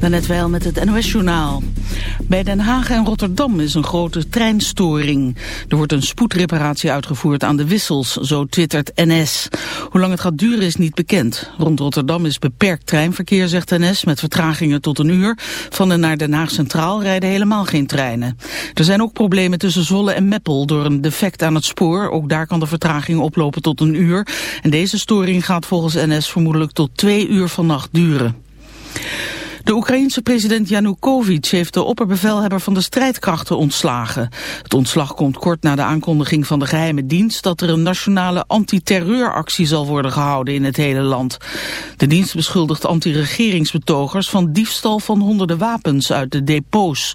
Net wel met het NOS-journaal. Bij Den Haag en Rotterdam is een grote treinstoring. Er wordt een spoedreparatie uitgevoerd aan de wissels, zo twittert NS. Hoe lang het gaat duren is niet bekend. Rond Rotterdam is beperkt treinverkeer, zegt NS, met vertragingen tot een uur. Van en naar Den Haag Centraal rijden helemaal geen treinen. Er zijn ook problemen tussen Zwolle en Meppel door een defect aan het spoor. Ook daar kan de vertraging oplopen tot een uur. En deze storing gaat volgens NS vermoedelijk tot twee uur vannacht duren. De Oekraïense president Yanukovych heeft de opperbevelhebber van de strijdkrachten ontslagen. Het ontslag komt kort na de aankondiging van de geheime dienst dat er een nationale antiterreuractie zal worden gehouden in het hele land. De dienst beschuldigt anti-regeringsbetogers van diefstal van honderden wapens uit de depots.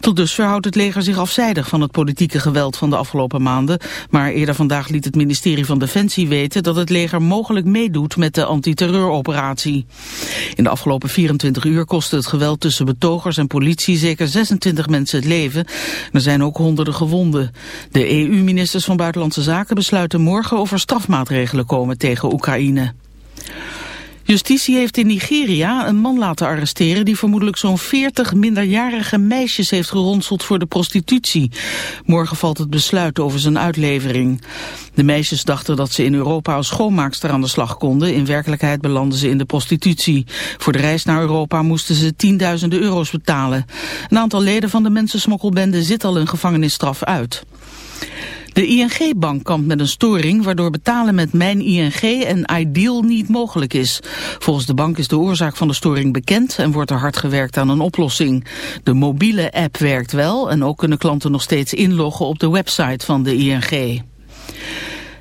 Tot dusver houdt het leger zich afzijdig van het politieke geweld van de afgelopen maanden. Maar eerder vandaag liet het ministerie van Defensie weten dat het leger mogelijk meedoet met de antiterreuroperatie. In de afgelopen 24 uur kostte het geweld tussen betogers en politie zeker 26 mensen het leven. Er zijn ook honderden gewonden. De EU-ministers van Buitenlandse Zaken besluiten morgen of er strafmaatregelen komen tegen Oekraïne. Justitie heeft in Nigeria een man laten arresteren die vermoedelijk zo'n 40 minderjarige meisjes heeft geronseld voor de prostitutie. Morgen valt het besluit over zijn uitlevering. De meisjes dachten dat ze in Europa als schoonmaakster aan de slag konden. In werkelijkheid belanden ze in de prostitutie. Voor de reis naar Europa moesten ze tienduizenden euro's betalen. Een aantal leden van de mensensmokkelbende zit al een gevangenisstraf uit. De ING-bank kampt met een storing waardoor betalen met Mijn ING en Ideal niet mogelijk is. Volgens de bank is de oorzaak van de storing bekend en wordt er hard gewerkt aan een oplossing. De mobiele app werkt wel en ook kunnen klanten nog steeds inloggen op de website van de ING.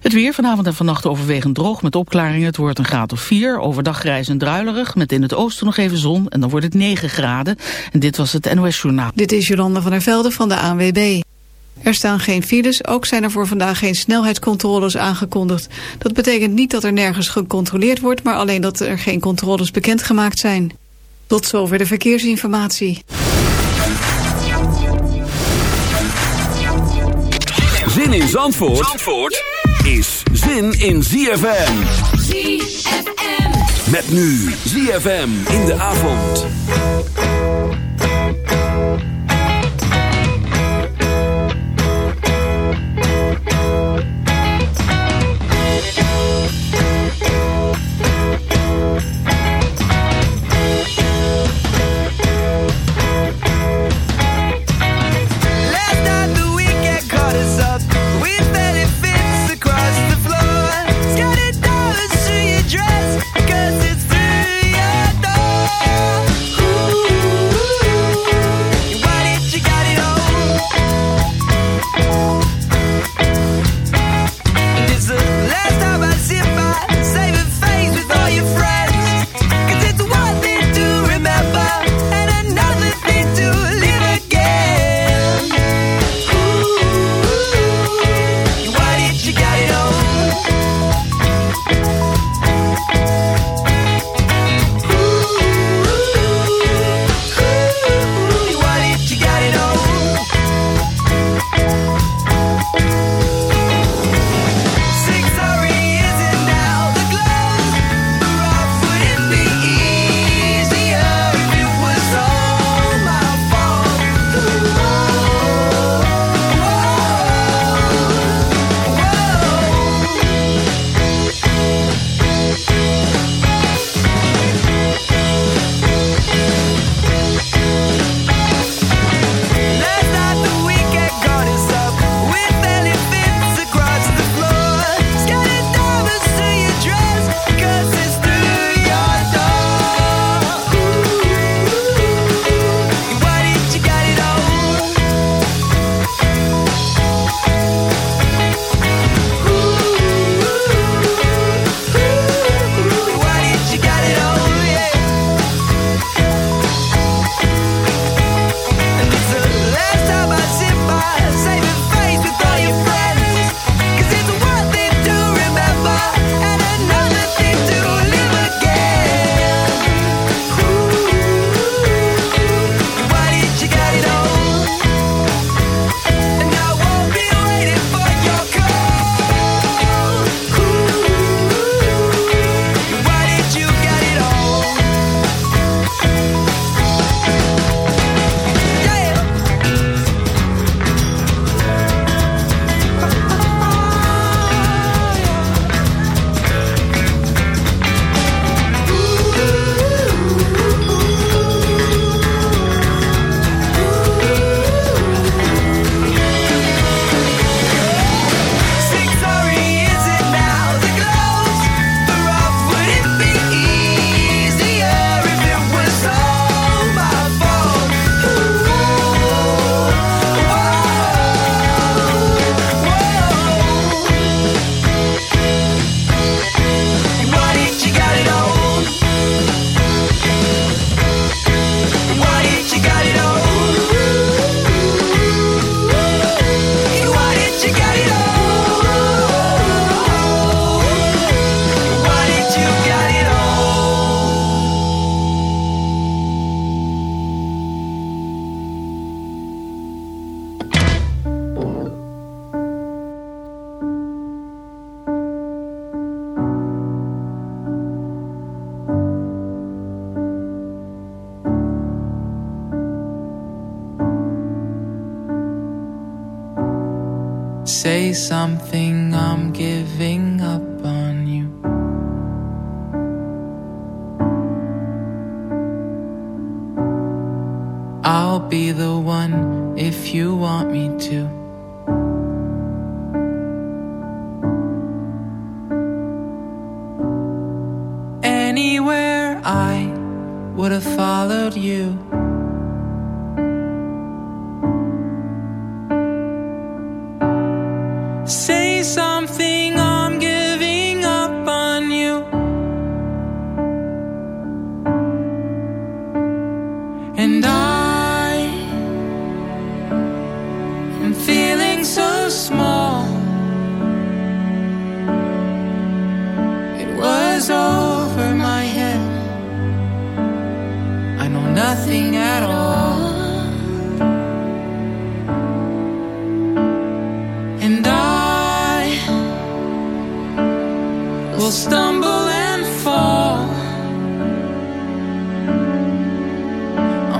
Het weer vanavond en vannacht overwegend droog met opklaringen. Het wordt een graad of 4. Overdag grijs en druilerig. Met in het oosten nog even zon. En dan wordt het 9 graden. En dit was het NOS Journaal. Dit is Jolanda van der Velde van de ANWB. Er staan geen files, ook zijn er voor vandaag geen snelheidscontroles aangekondigd. Dat betekent niet dat er nergens gecontroleerd wordt, maar alleen dat er geen controles bekendgemaakt zijn. Tot zover de verkeersinformatie. Zin in Zandvoort, Zandvoort is zin in ZFM. ZFM. Met nu ZFM in de avond.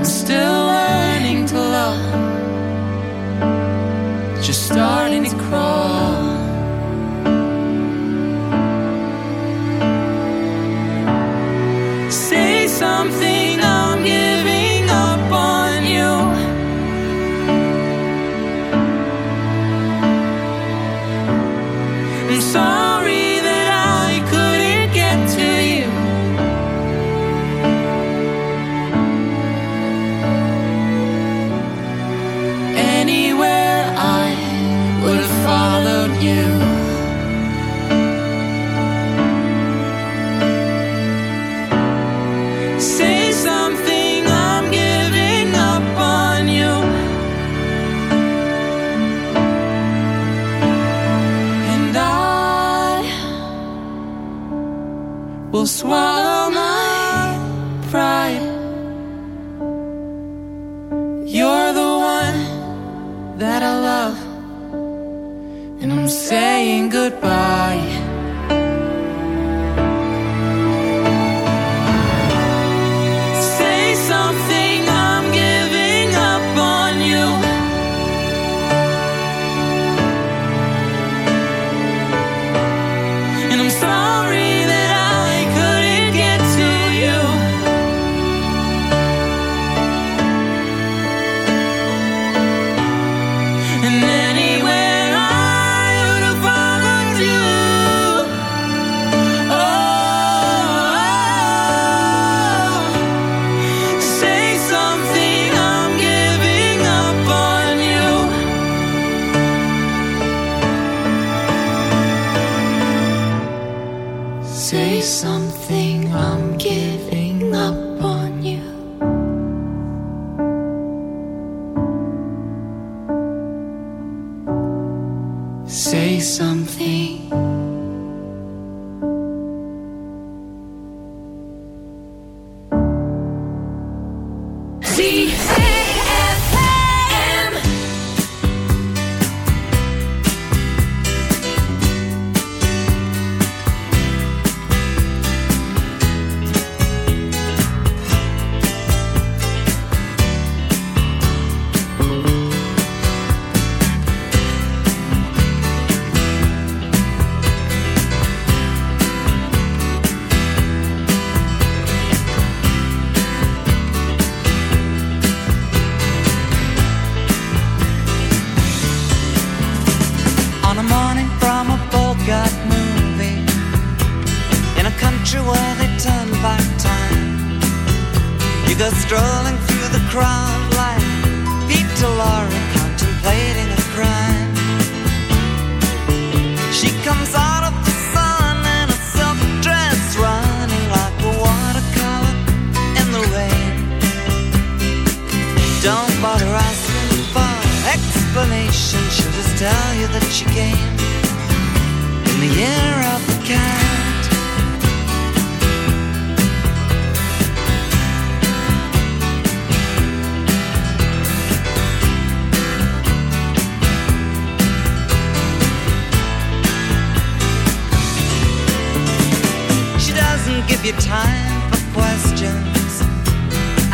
I'm still learning to love, just starting something,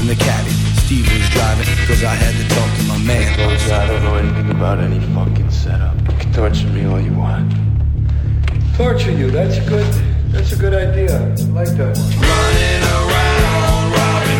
in the caddy. Steve was driving, cause I had to talk to my man. Cause I don't know anything about any fucking setup. You can torture me all you want. Torture you, that's good. That's a good idea. I like that. Running around, robbing.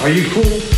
Are you cool?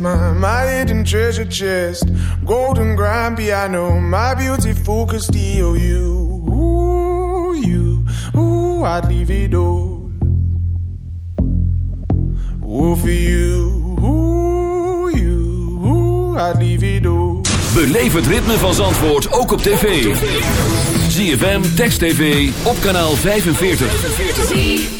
My, my hidden treasure chest. Golden grand piano, my beauty focused EOU. Ooh, you, ooh, I'd leave it all. Ooh, for you, ooh, you, ooh, I'd leave it all. Beleef het ritme van Zandvoort ook op tv. ZFM, Text TV, op kanaal 45.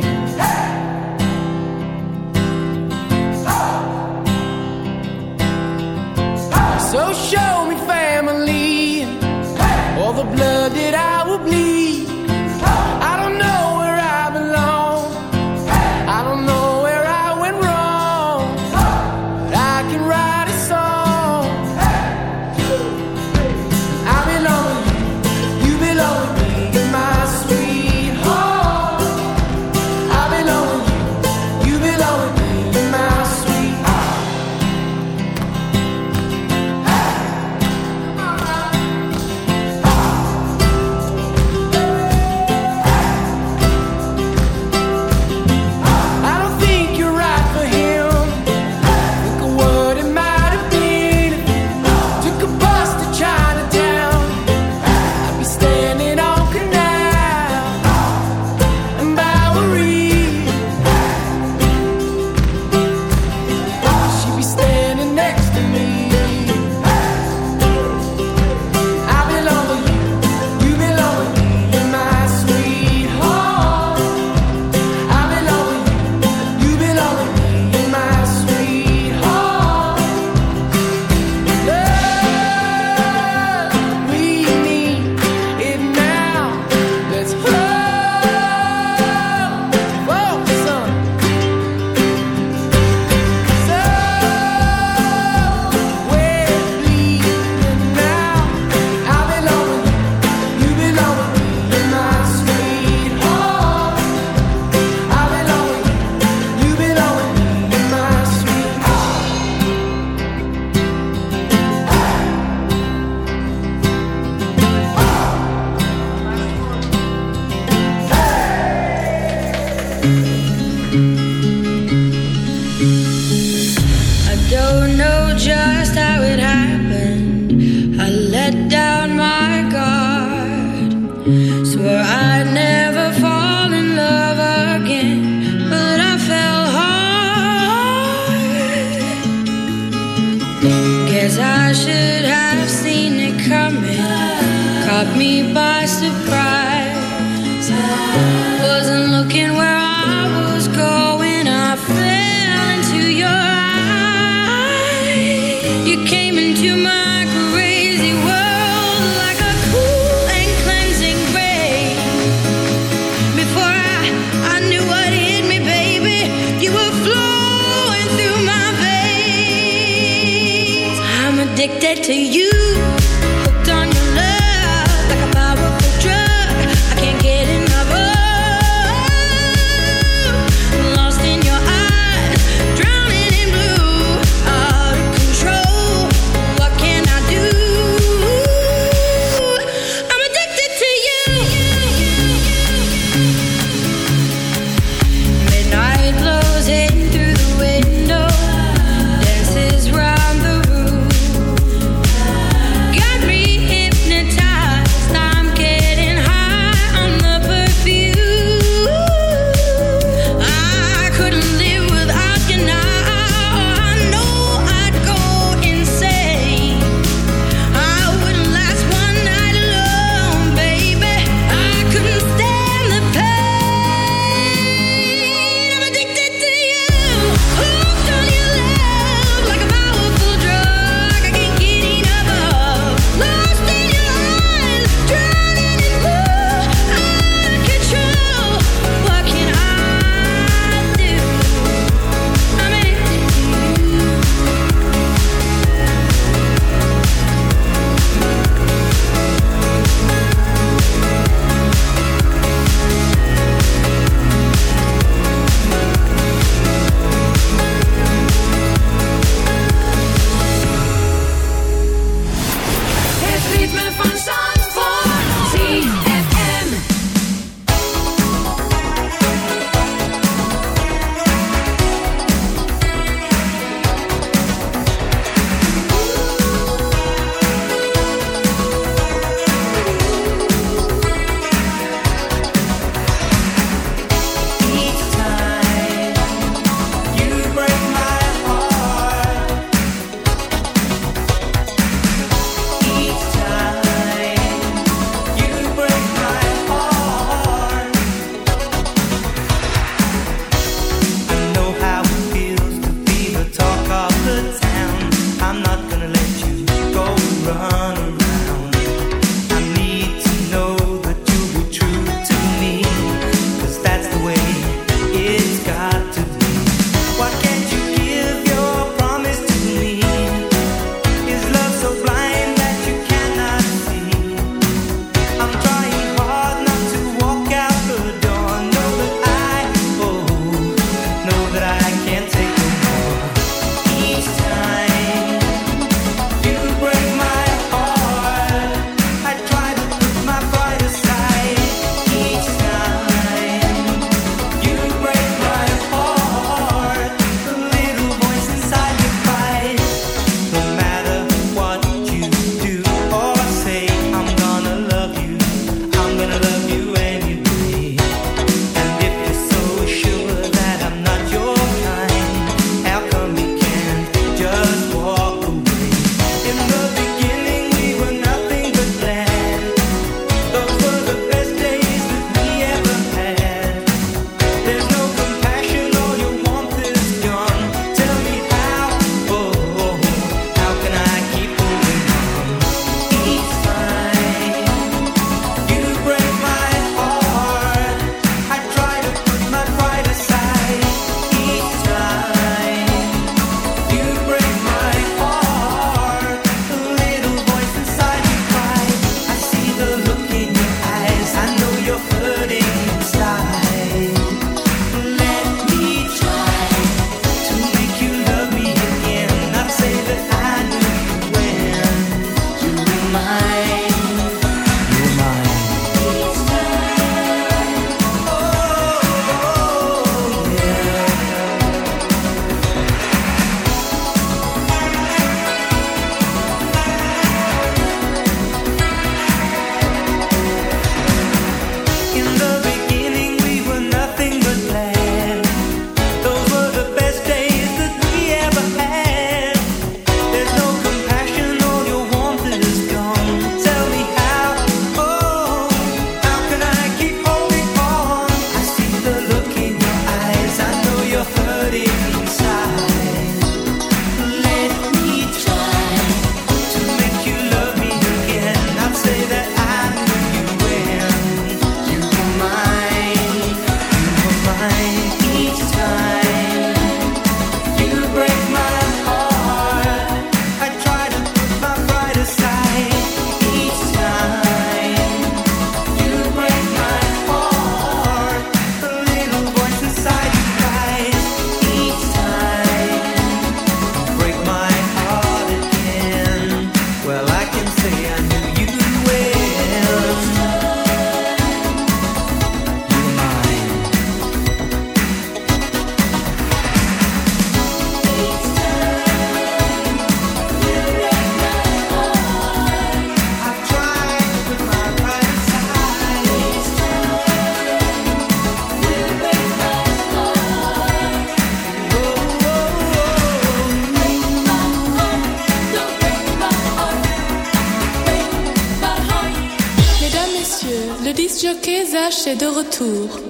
tour.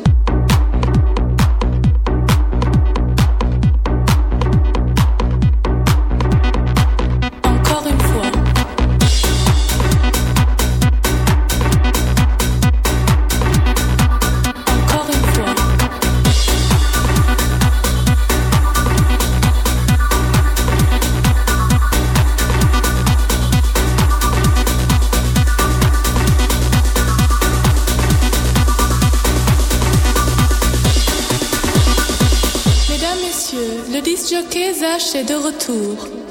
Zach est de retour.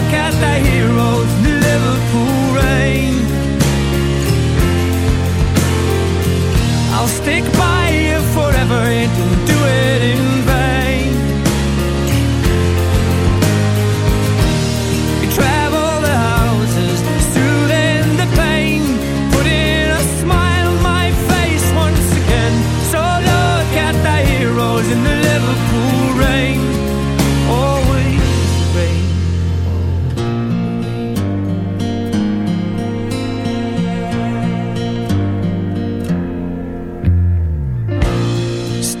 look at the heroes Liverpool rain. I'll stick by you forever and do it in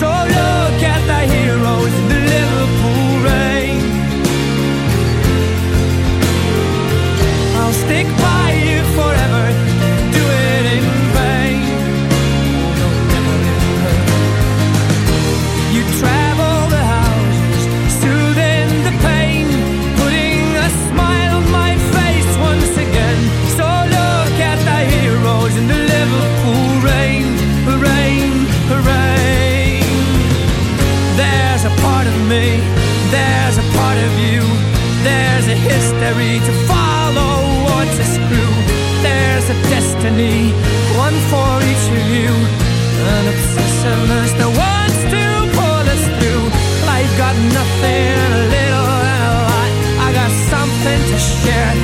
So a one for each of you, an obsessiveness that wants to pull us through. Life got nothing, a little and a lot. I got something to share.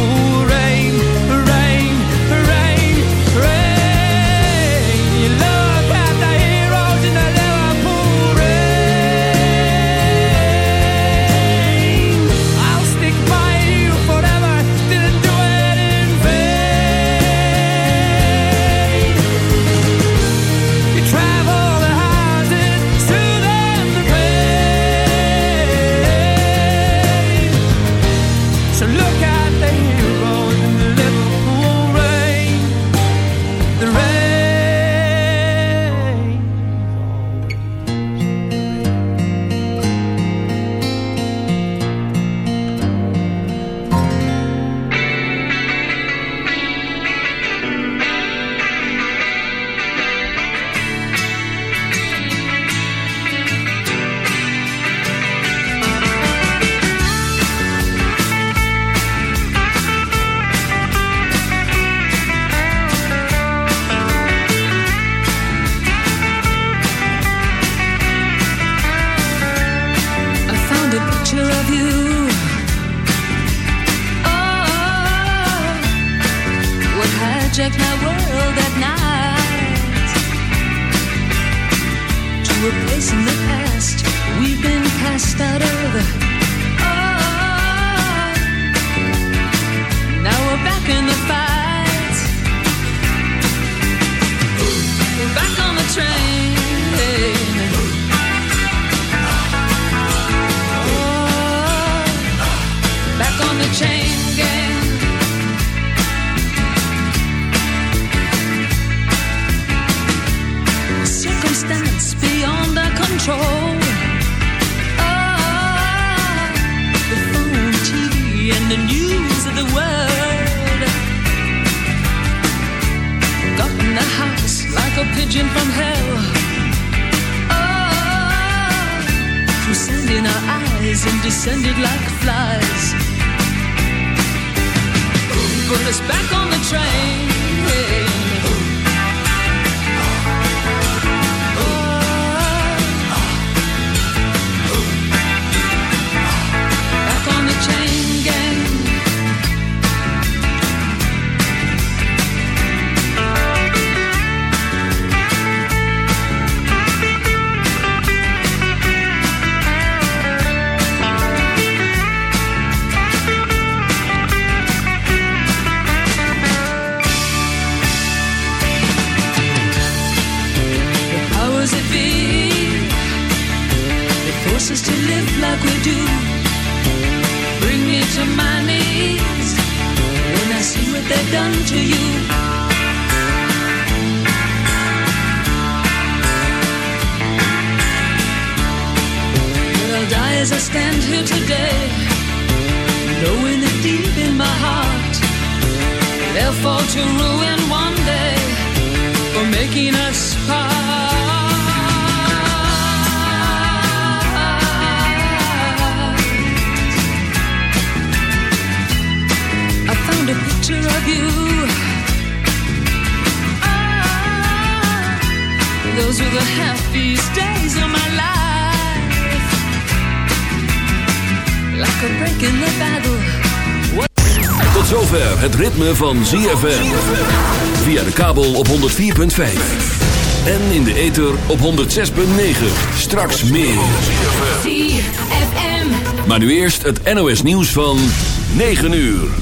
sand in our eyes and descended like flies. Put us back on the train. Yeah. Like we do. Bring me to my knees when I see what they've done to you. But I'll die as I stand here today, knowing that deep in my heart they'll fall to ruin one day for making us part. Picture of you. Ah, those were the happiest days of my life. Like a break in the battle. Tot zover het ritme van ZFM. Via de kabel op 104.5. En in de ether op 106.9. Straks meer. ZFM. Maar nu eerst het NOS nieuws van 9 uur.